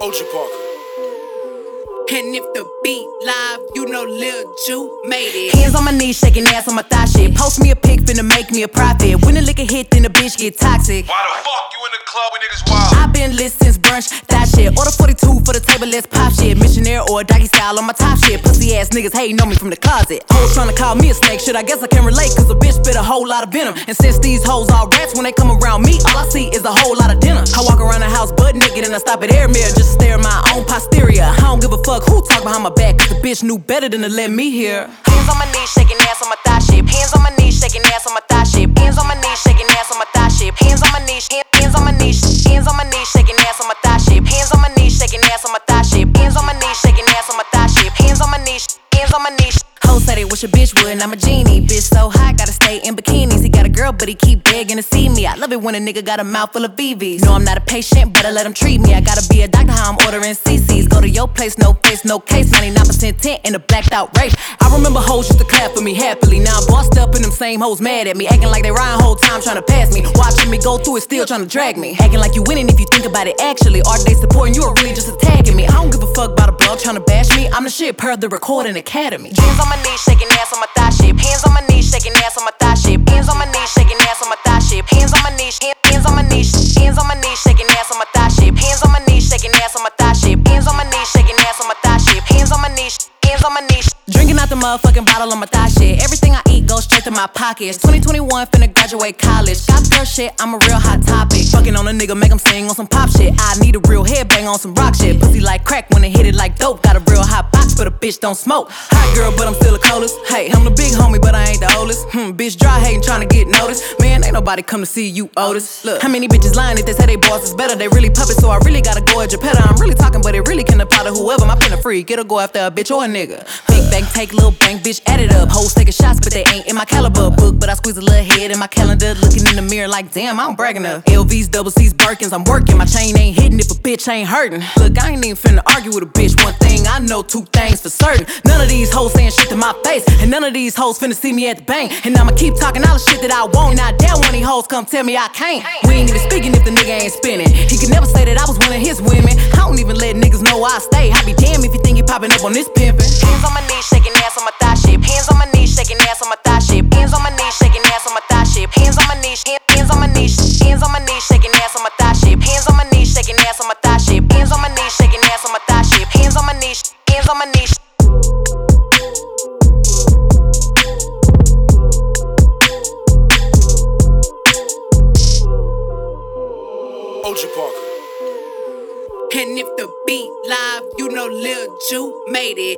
OG Parker. And if the beat live, you know Lil Ju made it. Hands on my knees, shaking ass on my thigh shit. Post me a pic, finna make me a profit. When the liquor hit, then the bitch get toxic. Why the fuck you in the club when niggas wild? i been lit since brunch, that shit. Order 42 for the table, let's pop shit. Missionaire or doggy style on my top shit. Pussy ass niggas hating on me from the closet. Hoes trying to call me a snake, shit. I guess I can relate, cause a bitch spit a whole lot of venom. And since these hoes all rats, when they come around me, all I see is a whole lot of dinner. House butt naked and I stop at air mirror just to stare at my own posterior. I don't give a fuck who talk behind my back, cause the bitch knew better than to let me hear. Hands on my knees, shaking ass on my thigh shape. Hands on my knees, shaking ass on my thigh shit. Say wish a bitch would, I'm a genie. Bitch so hot, gotta stay in bikinis. He got a girl, but he keep begging to see me. I love it when a nigga got a mouth full of BVs. No, I'm not a patient, but I let him treat me. I gotta be a doctor, how I'm ordering CCs. Go to your place, no face, no case. 99% tint in a blacked out Wraith. I remember hoes used to clap for me happily. Now I'm bossed up and them same hoes mad at me. Acting like they riding whole time trying to pass me. Watching me go through it, still trying to drag me. Acting like you winning if you think about it actually. Are they supporting you or really just attacking me? I don't give a fuck about a blog trying to bash me. I'm the shit per the recording academy. Hands on my knees, shaking ass on my thigh shit. Hands on my knees, shaking ass on my thigh shit. Hands on my knees, shaking ass on my thigh shit. Hands on my knees, hands on my knees, hands on my knees, shaking ass on my thigh shit. Hands on my knees, shaking ass on my thigh shit. Hands on my knees, shaking ass on my thigh shit. Hands on my knees, hands on my knees. Drinking out the motherfucking bottle on my thigh shit. Everything I straight to my pockets. 2021 finna graduate college. Got girl shit, I'm a real hot topic. Fucking on a nigga, make him sing on some pop shit. I need a real headbang on some rock shit. Pussy like crack when it hit it like dope. Got a real hot box, but a bitch don't smoke. Hot girl, but I'm still the coldest. Hey, I'm the big homie, but I ain't the oldest. Hmm, bitch dry hating, trying to get noticed. Man, ain't nobody come to see you, Otis. Look, how many bitches lying if they say they boss is better? They really puppets, so I really gotta go at Geppetto. I'm really talking, but it really can apply to whoever. My pen a freak, it'll go after a bitch or a nigga. Big bank, take little bank, bitch, add it up. Hoes taking shots, but they ain't in my caliber book. But I squeeze a little head in my calendar, looking in the mirror like, damn, I'm bragging up. LVs, double C's, Birkins, I'm working. My chain ain't hitting if a bitch ain't hurting. Look, I ain't even finna argue with a bitch. One thing I know, two things for certain. None of these hoes saying shit to my face, and none of these hoes finna see me at the bank. And I'ma keep talking all the shit that I want. I dare one of these hoes come tell me I can't. We ain't even speaking if the nigga ain't spinning. He could never say that I was one of his women. I don't even let niggas know I stay. I be damn if you think you popping up on this pimpin'. Hands on my knees, shaking ass on my hands on my knees, shaking ass on my thigh shit. Hands on my knees, shaking ass on my thigh shit. Hands on my knees, shaking ass on my thigh shit. Hands on my knees, hands on my knees. OG Parker. And if the beat live, you know Lil Ju made it.